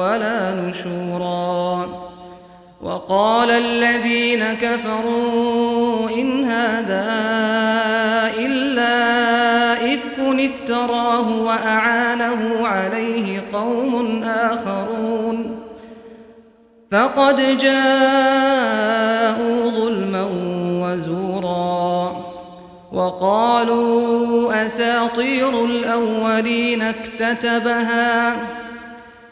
ولا نشورا. وقال الذين كفروا إن هذا إلا إفك افتراه وأعانه عليه قوم آخرون. فقد جاءوا ظلما وزورا. وقالوا أساطير الأولين اكتتبها. وقالوا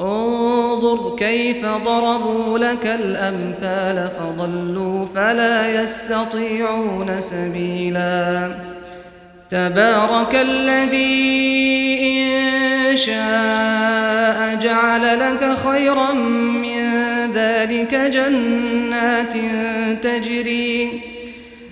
انظر كيف ضربوا لك الأمثال فضلوا فلا يستطيعون سبيلا. تبارك الذي إن شاء جعل لك خيرا من ذلك جنات تجري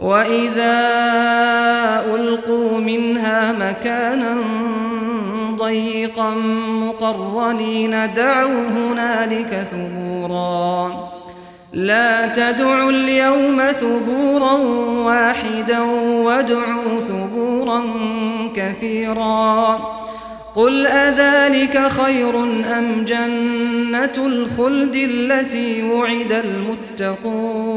وَإِذَا أُلْقُوا مِنْهَا مَكَانًا ضَيِّقًا مُقَرَّنِينَ دَعَوْا هُنَالِكَ ثُبُورًا لَا تَدْعُوا الْيَوْمَ ثُبُورًا وَاحِدًا وَادْعُوا ثُبُورًا كَثِيرًا قُلْ أَذَلِكَ خَيْرٌ أَمْ جَنَّةُ الْخُلْدِ الَّتِي وُعِدَ الْمُتَّقُونَ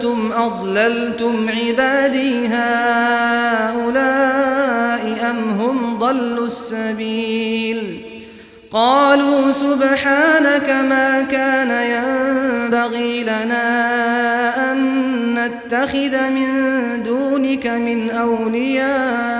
كنتم أضللتم عبادي هؤلاء أم هم ضلوا السبيل قالوا سبحانك ما كان ينبغي لنا أن نتخذ من دونك من أولياء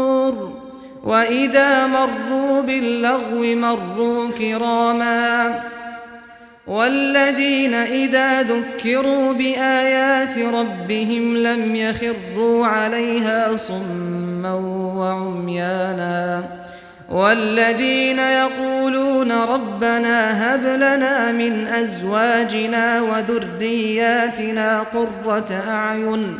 وَإِذَا مَرُّوا بِاللَّغْوِ مَرُّوا كِرَامًا وَالَّذِينَ إِذَا ذُكِّرُوا بِآيَاتِ رَبِّهِمْ لَمْ يَخِرُّوا عَلَيْهَا صُمًّا وَعُمْيَانًا وَالَّذِينَ يَقُولُونَ رَبَّنَا هَبْ لَنَا مِنْ أَزْوَاجِنَا وَذُرِّيَّاتِنَا قُرَّةَ أَعْيُنٍ